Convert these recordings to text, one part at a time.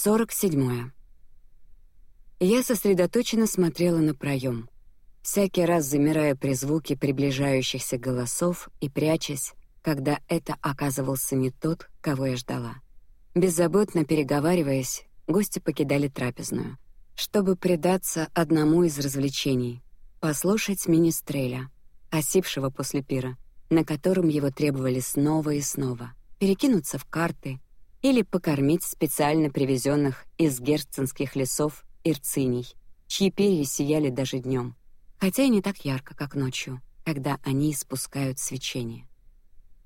47. Я сосредоточенно смотрела на проем, всякий раз замирая при звуке приближающихся голосов и прячась, когда это оказывался не тот, кого я ждала. Беззаботно переговариваясь, гости покидали трапезную, чтобы предаться одному из развлечений — послушать министреля, осипшего после пира, на котором его требовали снова и снова, перекинуться в карты или покормить специально привезенных из герценских лесов ирциней, чьи перья сияли даже днем, хотя и не так ярко, как ночью, когда они испускают свечение.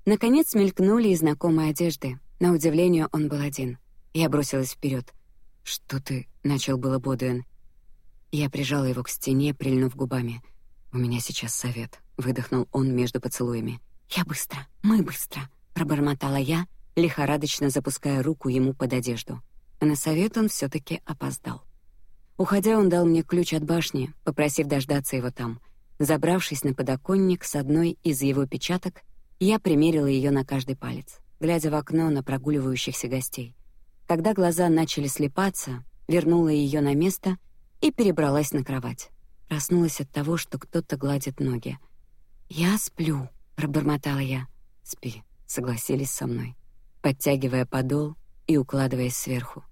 Наконец мелькнули и знакомые одежды. На удивление он был один. Я бросилась вперед. Что ты? начал было Бодуэн. Я прижала его к стене, прильнув губами. У меня сейчас совет. Выдохнул он между поцелуями. Я быстро, мы быстро, пробормотала я, лихорадочно запуская руку ему под одежду. На совет он все-таки опоздал. Уходя, он дал мне ключ от башни, попросив дождаться его там. Забравшись на подоконник с одной из его печаток, я примерила ее на каждый палец, глядя в окно на прогуливающихся гостей. Когда глаза начали слепаться, вернула ее на место и перебралась на кровать. Проснулась от того, что кто-то гладит ноги. Я сплю, пробормотала я. Спи, согласились со мной, подтягивая подол и укладываясь сверху.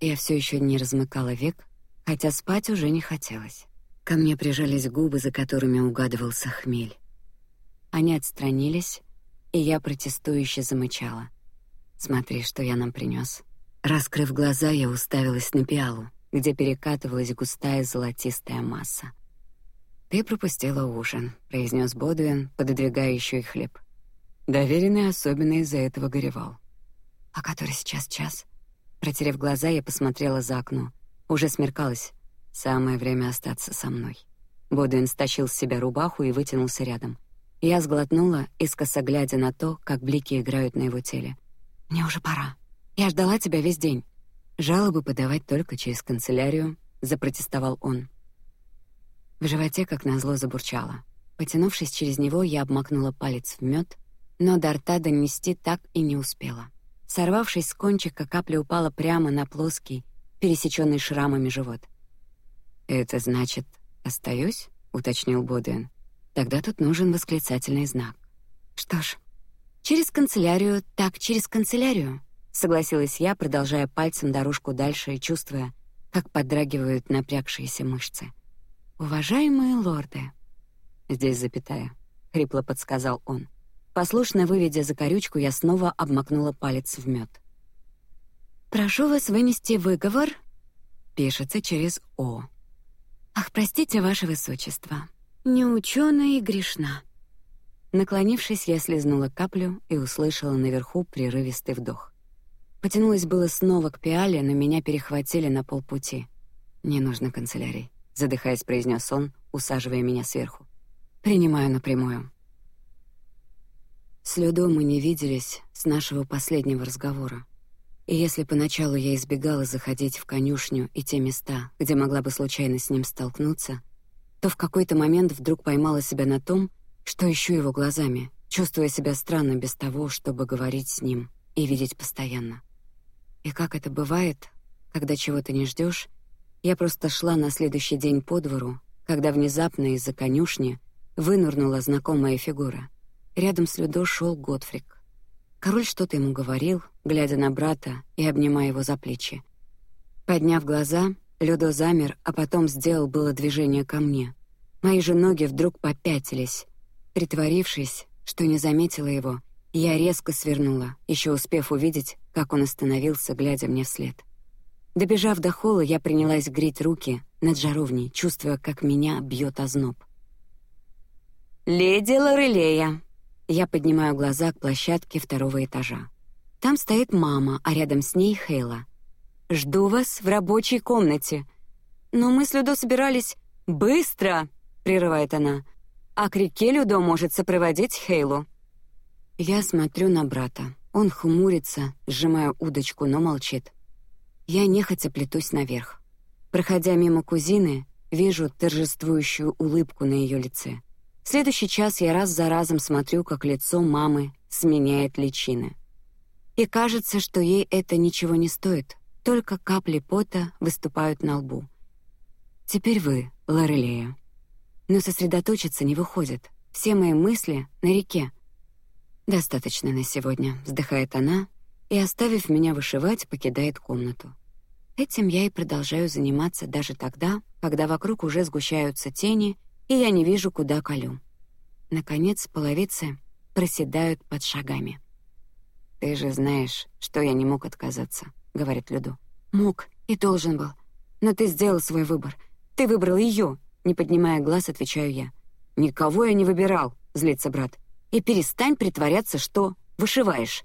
Я все еще не размыкала век, хотя спать уже не хотелось. Ко мне прижались губы, за которыми угадывался хмель. Они отстранились, и я протестующе замычала. Смотри, что я нам принес. Раскрыв глаза, я уставилась на пиалу, где перекатывалась густая золотистая масса. Ты пропустила ужин, произнес Бодуин, пододвигая еще и хлеб. Доверенный особенно из-за этого горевал. А который сейчас час? Протерев глаза, я посмотрела за окно. Уже смеркалось. Самое время остаться со мной. Бодуин стащил с себя рубаху и вытянулся рядом. Я сглотнула, искоса глядя на то, как блики играют на его теле. Мне уже пора. Я ждала тебя весь день. Жалобы подавать только через канцелярию, запротестовал он. В животе как назло забурчало. Потянувшись через него, я обмакнула палец в мед, но до рта донести так и не успела. Сорвавшись с кончика, капля упала прямо на плоский, пересеченный шрамами живот. Это значит, остаюсь? уточнил Боден. Тогда тут нужен восклицательный знак. Что ж, через канцелярию, так через канцелярию, согласилась я, продолжая пальцем дорожку дальше и чувствуя, как подрагивают напрягшиеся мышцы. Уважаемые лорды, здесь запятая, хрипло подсказал он. Послушно выведя закорючку, я снова обмакнула палец в мед. Прошу вас вынести выговор. Пишется через о. Ах, простите, ваше высочество. Не ученая и грешна. Наклонившись, я слезнула каплю и услышала наверху прерывистый вдох. Потянулась было снова к пиале, но меня перехватили на полпути. Не нужно канцелярий, задыхаясь, произнес он, усаживая меня сверху. Принимаю напрямую. С Людо мы не виделись с нашего последнего разговора. И если поначалу я избегала заходить в конюшню и те места, где могла бы случайно с ним столкнуться, то в какой-то момент вдруг поймала себя на том, что ищу его глазами, чувствуя себя странно без того, чтобы говорить с ним и видеть постоянно. И как это бывает, когда чего-то не ждешь, я просто шла на следующий день по двору, когда внезапно из-за конюшни вынырнула знакомая фигура. Рядом с Людо шел Готфрик. Король что-то ему говорил, глядя на брата и обнимая его за плечи. Подняв глаза, Людо замер, а потом сделал было движение ко мне. Мои же ноги вдруг попятились. Притворившись, что не заметила его, я резко свернула, еще успев увидеть, как он остановился, глядя мне вслед. Добежав до холла, я принялась греть руки над жаровней, чувствуя, как меня бьет озноб. Леди Лорелея. Я поднимаю глаза к площадке второго этажа. Там стоит мама, а рядом с ней Хейла. Жду вас в рабочей комнате. Но мы с Людо собирались быстро, прерывает она. А к реке Людо может сопроводить Хейлу. Я смотрю на брата. Он хмурится, сжимая удочку, но молчит. Я нехотя плетусь наверх. Проходя мимо кузины, вижу торжествующую улыбку на ее лице. В следующий час я раз за разом смотрю, как лицо мамы сменяет личины. И кажется, что ей это ничего не стоит, Только капли пота выступают на лбу. Теперь вы, Лорелея. Но сосредоточиться не выходит. Все мои мысли на реке. Достаточно на сегодня, вздыхает она и, оставив меня вышивать, покидает комнату. Этим я и продолжаю заниматься даже тогда, когда вокруг уже сгущаются тени, и я не вижу, куда колю. Наконец, половицы проседают под шагами. Ты же знаешь, что я не мог отказаться, говорит Люду. Мог и должен был, но ты сделал свой выбор. Ты выбрал ее. Не поднимая глаз, отвечаю я. Никого я не выбирал, злится брат. И перестань притворяться, что вышиваешь.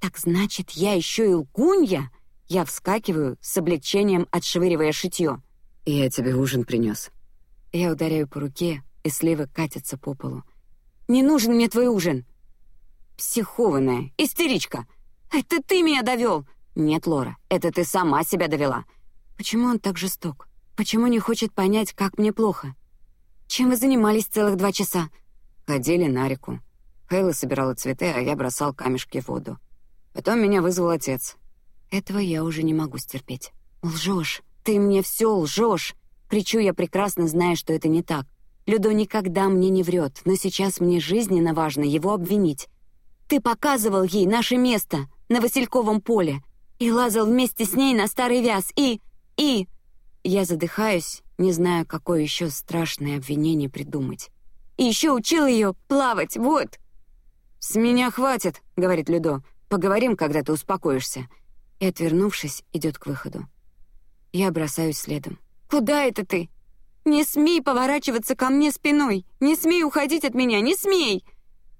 Так значит, я еще и лгунья? Я вскакиваю с облегчением, отшвыривая шитье. Я тебе ужин принес. Я ударяю по руке, и сливы катятся по полу. Не нужен мне твой ужин. Психованная, истеричка. Это ты меня довел. Нет, Лора, это ты сама себя довела. Почему он так жесток? Почему не хочет понять, как мне плохо? Чем вы занимались целых два часа? Ходили на реку. Хейла собирала цветы, а я бросал камешки в воду. Потом меня вызвал отец. Этого я уже не могу стерпеть. Лжешь, ты мне все лжешь. Кричу я прекрасно, зная, что это не так. Людо никогда мне не врет, но сейчас мне жизненно важно его обвинить. Ты показывал ей наше место на Васильковом поле и лазал вместе с ней на старый вяз и и я задыхаюсь, не зная, какое еще страшное обвинение придумать. И еще учил ее плавать, вот. С меня хватит, говорит Людо. Поговорим, когда ты успокоишься. И отвернувшись, идет к выходу. Я бросаюсь следом. Куда это ты? Не смей поворачиваться ко мне спиной. Не смей уходить от меня. Не смей.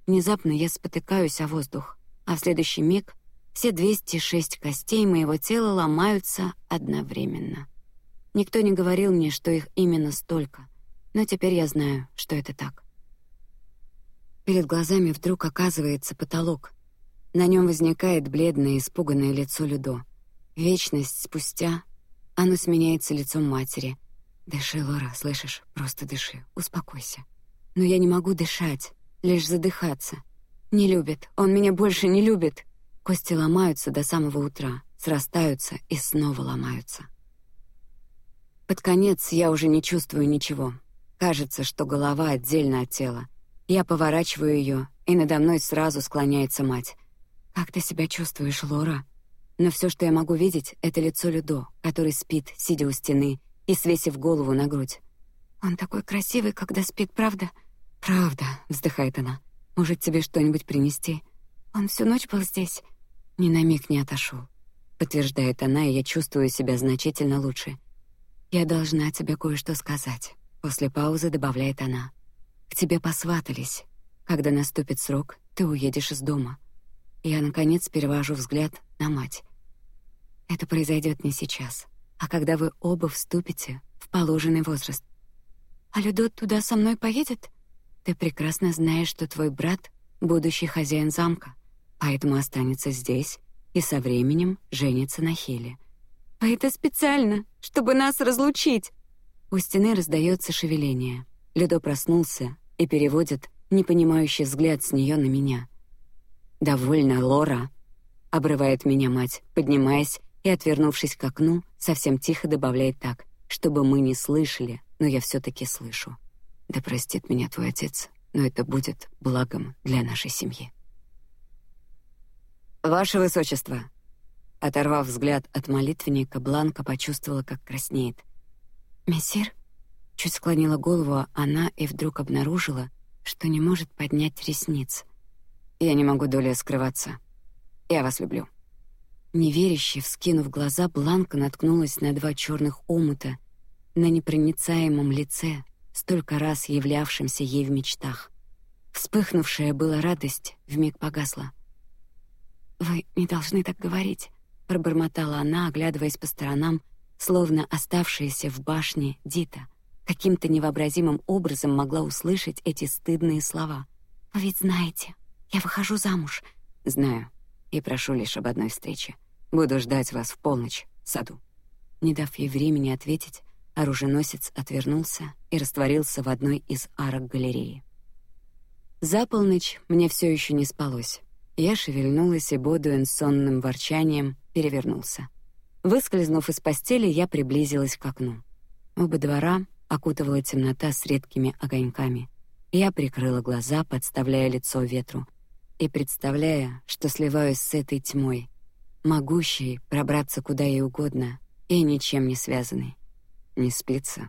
Внезапно я спотыкаюсь о воздух, а в следующий миг все 206 костей моего тела ломаются одновременно. Никто не говорил мне, что их именно столько, но теперь я знаю, что это так. Перед глазами вдруг оказывается потолок. На нем возникает бледное, испуганное лицо Людо. Вечность спустя оно сменяется лицом матери. Дыши, Лора, слышишь? Просто дыши, успокойся. Но я не могу дышать, лишь задыхаться. Не любит, он меня больше не любит. Кости ломаются до самого утра, срастаются и снова ломаются. Под конец я уже не чувствую ничего. Кажется, что голова отдельно от тела. Я поворачиваю ее, и надо мной сразу склоняется мать. Как ты себя чувствуешь, Лора? Но все, что я могу видеть, это лицо Людо, который спит, сидя у стены и свесив голову на грудь. Он такой красивый, когда спит, правда? Правда, вздыхает она. Может тебе что-нибудь принести? Он всю ночь был здесь. Ни на миг не отошел. Подтверждает она, и я чувствую себя значительно лучше. Я должна тебе кое-что сказать. После паузы добавляет она. К тебе посватались. Когда наступит срок, ты уедешь из дома. Я наконец перевожу взгляд на мать. Это произойдет не сейчас, а когда вы оба вступите в положенный возраст. А Людот туда со мной поедет? Ты прекрасно знаешь, что твой брат будущий хозяин замка, поэтому останется здесь и со временем женится на Хеле. А это специально, чтобы нас разлучить. У стены раздается шевеление. Ледо проснулся и переводит непонимающий взгляд с нее на меня. Довольно, Лора, обрывает меня мать, поднимаясь и отвернувшись к окну, совсем тихо добавляет так, чтобы мы не слышали, но я все-таки слышу. Да простит меня твой отец, но это будет благом для нашей семьи. Ваше высочество, Оторвав взгляд от молитвенника, Бланка почувствовала, как краснеет. «Мессир?» Чуть склонила голову она и вдруг обнаружила, что не может поднять ресниц. «Я не могу долей скрываться. Я вас люблю». Неверяще, вскинув глаза, Бланка наткнулась на два черных омута на непроницаемом лице, столько раз являвшемся ей в мечтах. Вспыхнувшая была радость вмиг погасла. «Вы не должны так говорить», пробормотала она, оглядываясь по сторонам, словно оставшаяся в башне Дита. Каким-то невообразимым образом могла услышать эти стыдные слова. Вы ведь знаете, я выхожу замуж. Знаю. И прошу лишь об одной встрече. Буду ждать вас в полночь в саду. Не дав ей времени ответить, оруженосец отвернулся и растворился в одной из арок галереи. За полночь мне все еще не спалось. Я шевельнулась, и Бодуэн сонным ворчанием перевернулся. Выскользнув из постели, я приблизилась к окну. Оба двора окутывала темнота с редкими огоньками. Я прикрыла глаза, подставляя лицо ветру, и представляя, что сливаюсь с этой тьмой, могущей пробраться куда ей угодно и ничем не связанной. Не спится.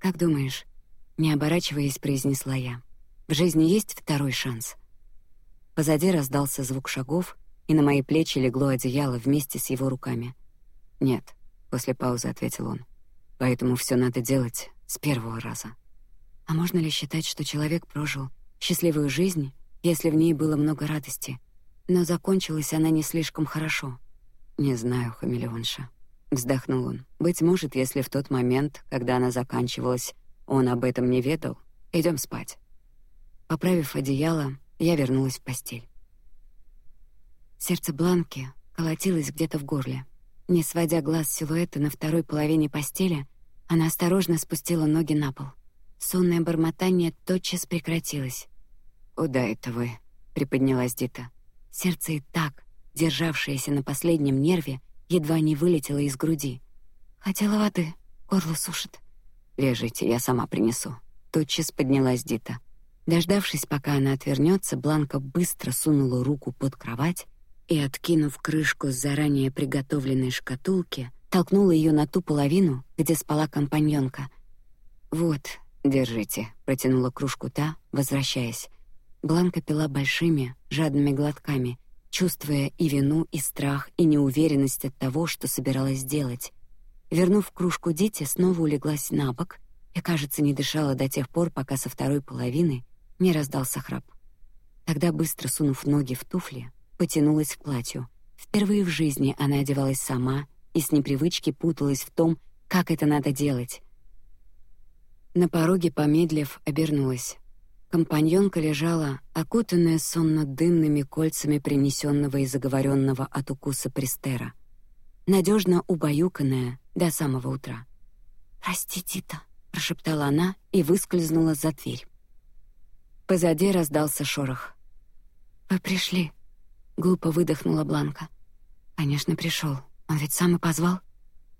Как думаешь? Не оборачиваясь, произнесла я. В жизни есть второй шанс. Позади раздался звук шагов, и на мои плечи легло одеяло вместе с его руками. Нет, после паузы ответил он. Поэтому все надо делать с первого раза. А можно ли считать, что человек прожил счастливую жизнь, если в ней было много радости, но закончилась она не слишком хорошо? Не знаю, хамелеонша. Вздохнул он. Быть может, если в тот момент, когда она заканчивалась, он об этом не ведал. Идем спать. Поправив одеяло, я вернулась в постель. Сердце Бланки колотилось где-то в горле. Не сводя глаз с силуэта на второй половине постели, она осторожно спустила ноги на пол. Сонное бормотание тотчас прекратилось. «Куда это вы?» — приподнялась Дита. Сердце и так, державшееся на последнем нерве, едва не вылетело из груди. «Хотела воды, горло сушит». «Лежите, я сама принесу». Тотчас поднялась Дита. Дождавшись, пока она отвернется, Бланка быстро сунула руку под кровать и, откинув крышку с заранее приготовленной шкатулки, толкнула ее на ту половину, где спала компаньонка. «Вот, Держите, протянула кружку та, возвращаясь. Бланка пила большими, жадными глотками, чувствуя и вину, и страх, и неуверенность от того, что собиралась сделать. Вернув кружку Дите, снова улеглась на бок и, кажется, не дышала до тех пор, пока со второй половины не раздался храп. Тогда быстро сунув ноги в туфли, потянулась к платью. Впервые в жизни она одевалась сама и с непривычки путалась в том, как это надо делать. На пороге, помедлив, обернулась. Компаньонка лежала, окутанная сонно-дымными кольцами принесенного и заговоренного от укуса пристера, надежно убаюканная до самого утра. «Прости, Тита», — прошептала она и выскользнула за дверь. Позади раздался шорох. «Вы пришли», — глупо выдохнула Бланка. «Конечно, пришел. Он ведь сам и позвал».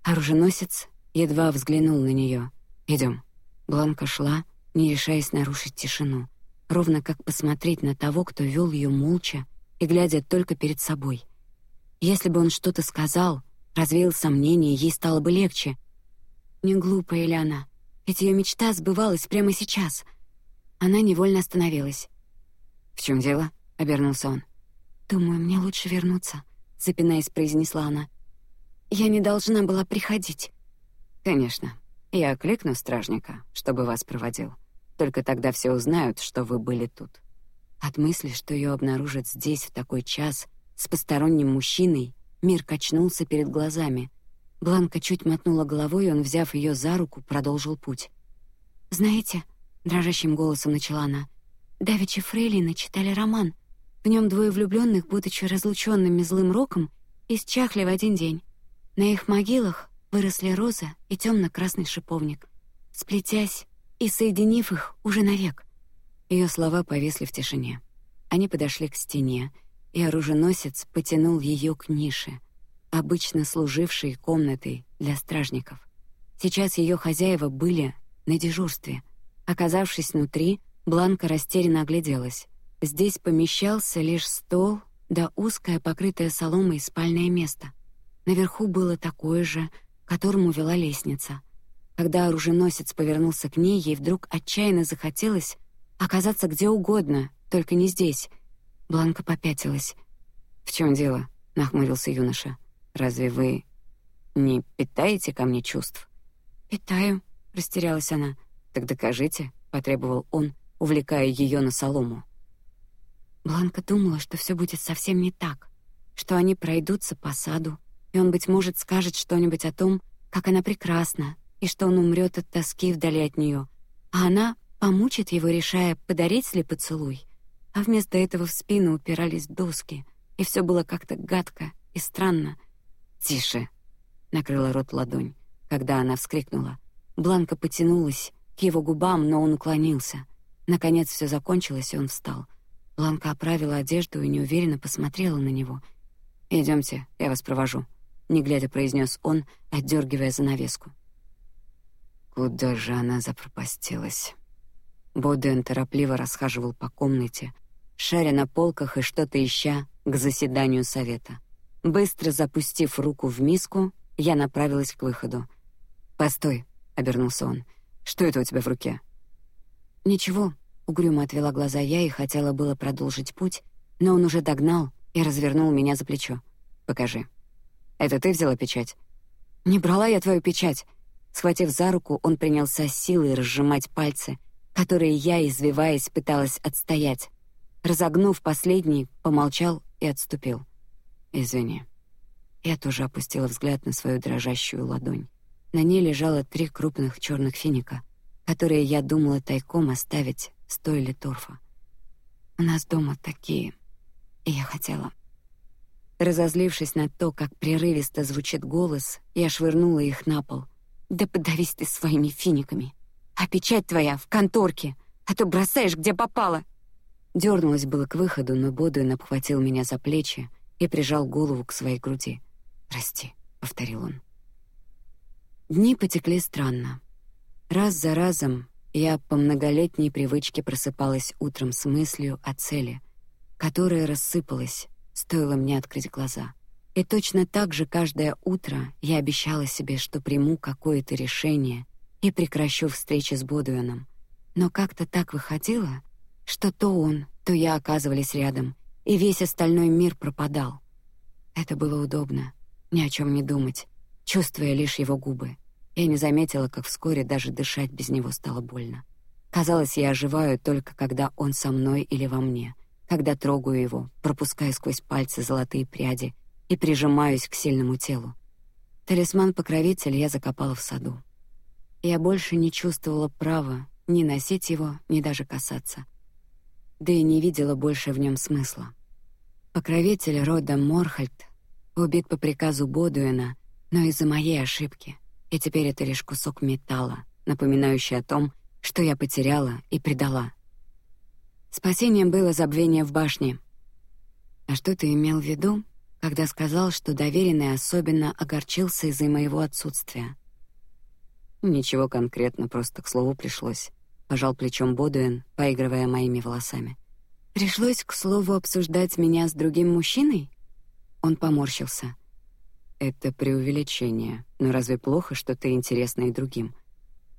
Оруженосец едва взглянул на нее. Идем. Бланка шла, не решаясь нарушить тишину, ровно как посмотреть на того, кто вел ее молча и глядя только перед собой. Если бы он что-то сказал, развеял сомнения, ей стало бы легче. Не глупая ли она? Ведь ее мечта сбывалась прямо сейчас. Она невольно остановилась. В чем дело? обернулся он. Думаю, мне лучше вернуться, запинаясь, произнесла она. Я не должна была приходить. Конечно, я окликну стражника, чтобы вас проводил. Только тогда все узнают, что вы были тут. От мысли, что ее обнаружат здесь в такой час с посторонним мужчиной, мир качнулся перед глазами. Бланка чуть мотнула головой, и он, взяв ее за руку, продолжил путь. Знаете, дрожащим голосом начала она. Давичи Фрейлины читали роман. В нем двое влюбленных, будучи разлученными злым роком, исчахли в один день. На их могилах выросли роза и темно-красный шиповник, сплетясь и соединив их уже навек. Ее слова повисли в тишине. Они подошли к стене, и оруженосец потянул ее к нише, обычно служившей комнатой для стражников. Сейчас ее хозяева были на дежурстве. Оказавшись внутри, Бланка растерянно огляделась. Здесь помещался лишь стол да узкое, покрытое соломой спальное место. Наверху было такое же, которому вела лестница. Когда оруженосец повернулся к ней, ей вдруг отчаянно захотелось оказаться где угодно, только не здесь. Бланка попятилась. В чем дело? нахмурился юноша. Разве вы не питаете ко мне чувств? Питаю, растерялась она. Так докажите, потребовал он, увлекая ее на солому. Бланка думала, что все будет совсем не так, что они пройдутся по саду, и он быть может скажет что-нибудь о том, как она прекрасна, и что он умрет от тоски вдали от нее, а она помучит его, решая, подарить ли поцелуй. А вместо этого в спину упирались доски, и все было как-то гадко и странно. Тише, накрыла рот ладонь, когда она вскрикнула. Бланка потянулась к его губам, но он уклонился. Наконец все закончилось, и он встал. Бланка оправила одежду и неуверенно посмотрела на него. Идемте, я вас провожу. Не глядя произнес он, отдергивая занавеску. Куда же она запропастилась? Боден торопливо расхаживал по комнате, шаря на полках и что-то ища к заседанию совета. Быстро запустив руку в миску, я направилась к выходу. Постой, обернулся он. Что это у тебя в руке? Ничего. Угрюмо отвела глаза я и хотела было продолжить путь, но он уже догнал и развернул меня за плечо. Покажи. Это ты взяла печать? Не брала я твою печать. Схватив за руку, он принялся силой разжимать пальцы, которые я, извиваясь, пыталась отстоять. Разогнув последний, помолчал и отступил. Извини. Я тоже опустила взгляд на свою дрожащую ладонь. На ней лежало три крупных черных финика, которые я думала тайком оставить, стоили торфа. У нас дома такие, и я хотела. Разозлившись на то, как прерывисто звучит голос, я швырнула их на пол. Да подавись ты своими финиками. А печать твоя в конторке, а то бросаешь где попало. Дернулась было к выходу, но Бодуин обхватил меня за плечи и прижал голову к своей груди. Прости, повторил он. Дни потекли странно. Раз за разом я по многолетней привычке просыпалась утром с мыслью о цели, которая рассыпалась стоило мне открыть глаза. И точно так же каждое утро я обещала себе, что приму какое-то решение и прекращу встречи с Бодуэном. Но как-то так выходило, что то он, то я оказывались рядом, и весь остальной мир пропадал. Это было удобно, ни о чем не думать, чувствуя лишь его губы. Я не заметила, как вскоре даже дышать без него стало больно. Казалось, я оживаю только когда он со мной или во мне когда трогаю его, пропуская сквозь пальцы золотые пряди и прижимаюсь к сильному телу. Талисман покровитель я закопала в саду. Я больше не чувствовала права ни носить его, ни даже касаться. Да и не видела больше в нем смысла. Покровитель рода Морхальд убит по приказу Бодуэна, но из-за моей ошибки. И теперь это лишь кусок металла, напоминающий о том, что я потеряла и предала. Спасением было забвение в башне. А что ты имел в виду, когда сказал, что доверенный особенно огорчился из-за моего отсутствия? Ничего конкретно, просто к слову пришлось. Пожал плечом Бодуэн, поигрывая моими волосами. Пришлось, к слову, обсуждать меня с другим мужчиной? Он поморщился. Это преувеличение. Но разве плохо, что ты интересна и другим?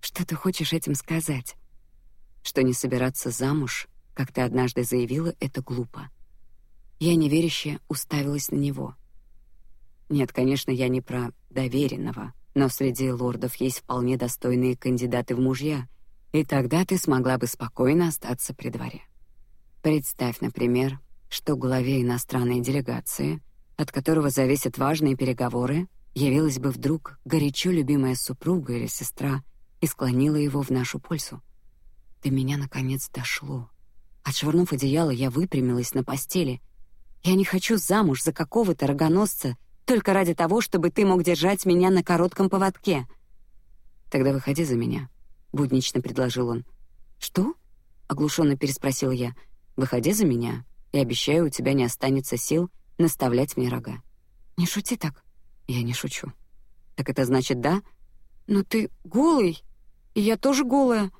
Что ты хочешь этим сказать? Что не собираться замуж как ты однажды заявила, это глупо. Я неверяще уставилась на него. Нет, конечно, я не про доверенного, но среди лордов есть вполне достойные кандидаты в мужья, и тогда ты смогла бы спокойно остаться при дворе. Представь, например, что главе иностранной делегации, от которого зависят важные переговоры, явилась бы вдруг горячо любимая супруга или сестра и склонила его в нашу пользу. До меня наконец дошло. Отшвырнув одеяло, я выпрямилась на постели. Я не хочу замуж за какого-то рогоносца только ради того, чтобы ты мог держать меня на коротком поводке. Тогда выходи за меня, буднично предложил он. Что? оглушенно переспросил я. Выходи за меня, и обещаю, у тебя не останется сил наставлять мне рога. Не шути так. Я не шучу. Так это значит да? Но ты голый, и я тоже голая.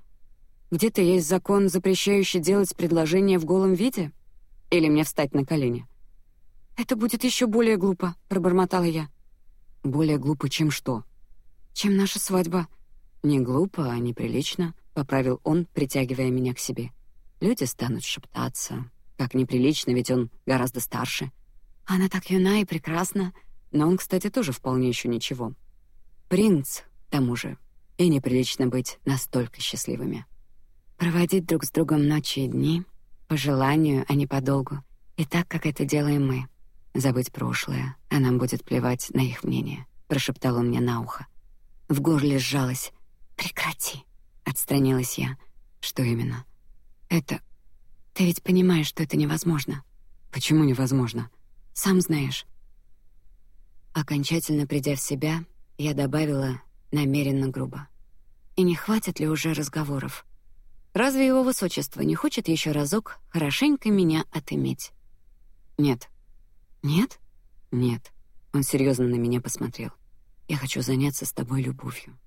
Где-то есть закон, запрещающий делать предложение в голом виде? Или мне встать на колени? Это будет еще более глупо, пробормотала я. Более глупо, чем что? Чем наша свадьба? Не глупо, а неприлично, поправил он, притягивая меня к себе. Люди станут шептаться, как неприлично, ведь он гораздо старше. Она так юна и прекрасна, но он, кстати, тоже вполне еще ничего. Принц, к тому же, и неприлично быть настолько счастливыми. Проводить друг с другом ночи и дни, по желанию, а не по долгу, и так, как это делаем мы. Забыть прошлое, а нам будет плевать на их мнение, прошептал он мне на ухо. В горле сжалось. Прекрати, отстранилась я. Что именно? Это Ты ведь понимаешь, что это невозможно. Почему невозможно? Сам знаешь. Окончательно придя в себя, я добавила намеренно грубо. И не хватит ли уже разговоров? Разве его высочество не хочет еще разок хорошенько меня отыметь? Нет. Нет? Нет. Он серьезно на меня посмотрел. Я хочу заняться с тобой любовью.